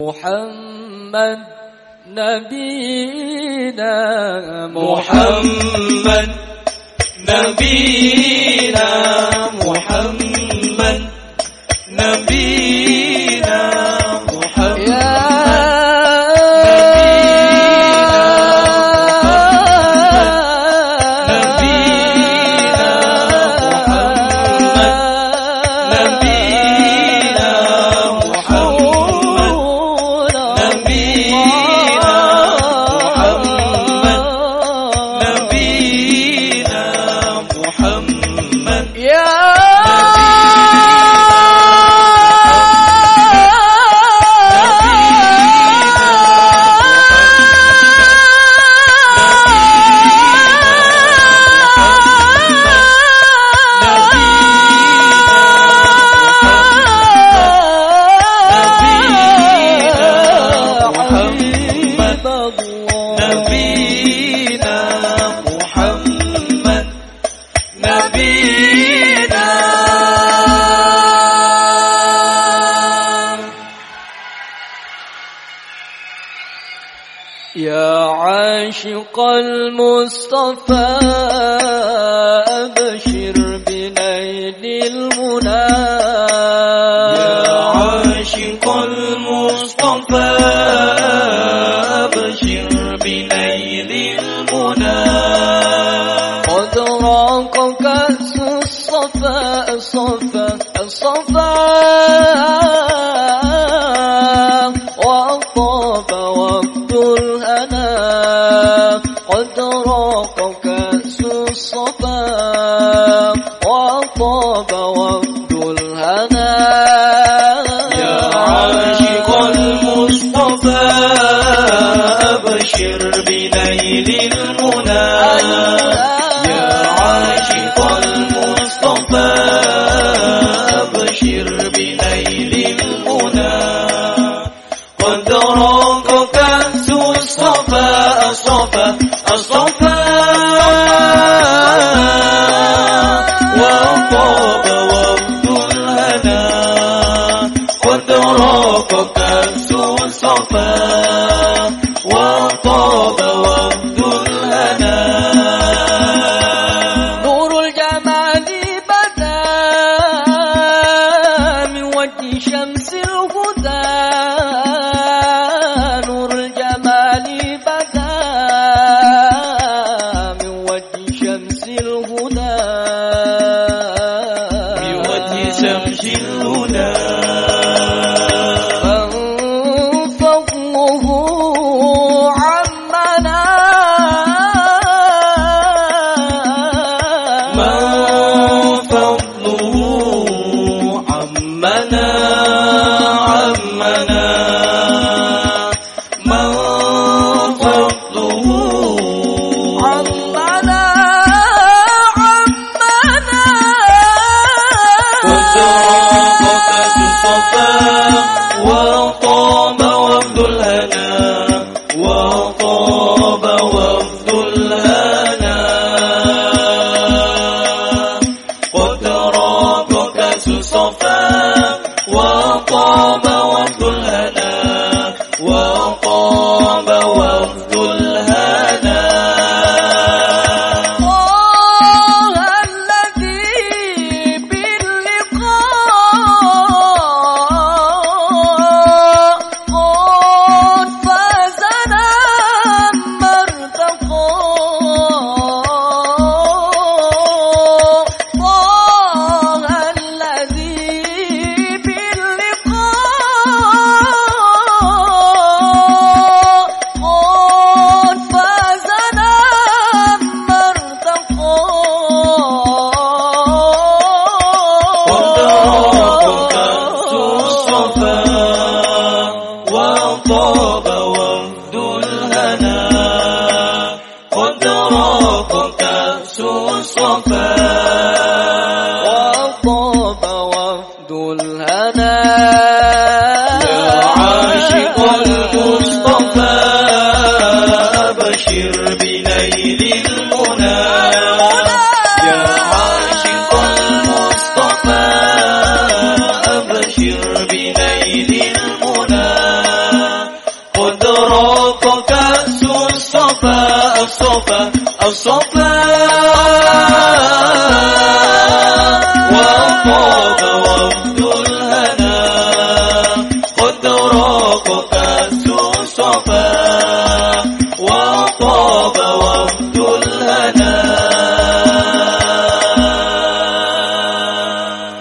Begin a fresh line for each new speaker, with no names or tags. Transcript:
محمد نبينا محمد
نبينا.
عاشق المصطفى أبشر بنيل المنى. يا
عاشق المصطفى أبشر بنيل المنى.
قد راق كأس الصفا الصفا الصفا. الوفا وطاب وفد الهنا. يا
المصطفى أبشر بليل المنى الوفاء وطاب وفد الهنا
نور الجمال بدا من وجه شمس الهدى نور الجمال بدا من وجه شمس الهدى من وجه
شمس الهدى Thank. 说分